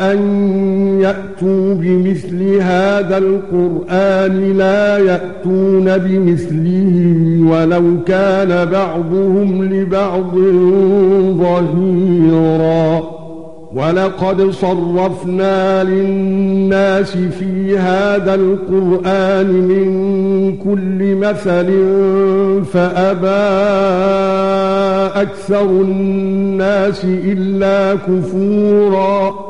أن يأتوا بمثل هذا القرآن لا يأتون بمثله ولو كان بعضهم لبعض ظهيرا. ولقد صرفنا للناس في هذا القرآن من كل مثل فأبى أكثر الناس إلا كفورا.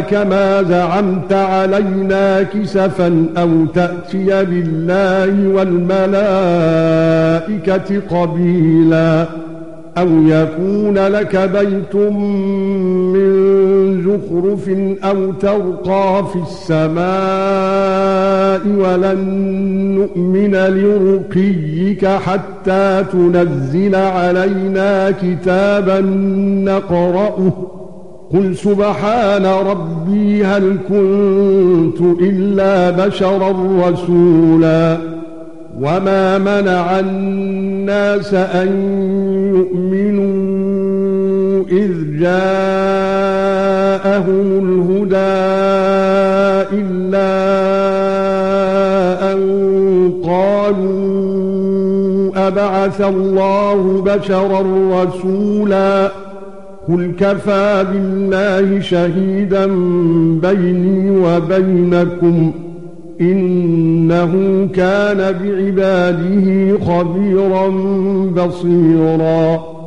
كما زعمت علينا كسفا أو تأتي بالله والملائكة قبيلا أو يكون لك بيت من زخرف أو ترقى في السماء ولن نؤمن لرقيك حتى تنزل علينا كتابا نقرأه قل سبحان ربي هل كنت إلا بشرا رسولا وما منع الناس أن يؤمنوا إذ جاءهم الهدى إلا أن قالوا أبعث الله بشرا رسولا قل كفى بالله شهيدا بيني وبينكم إنه كان بعباده خبيرا بصيرا.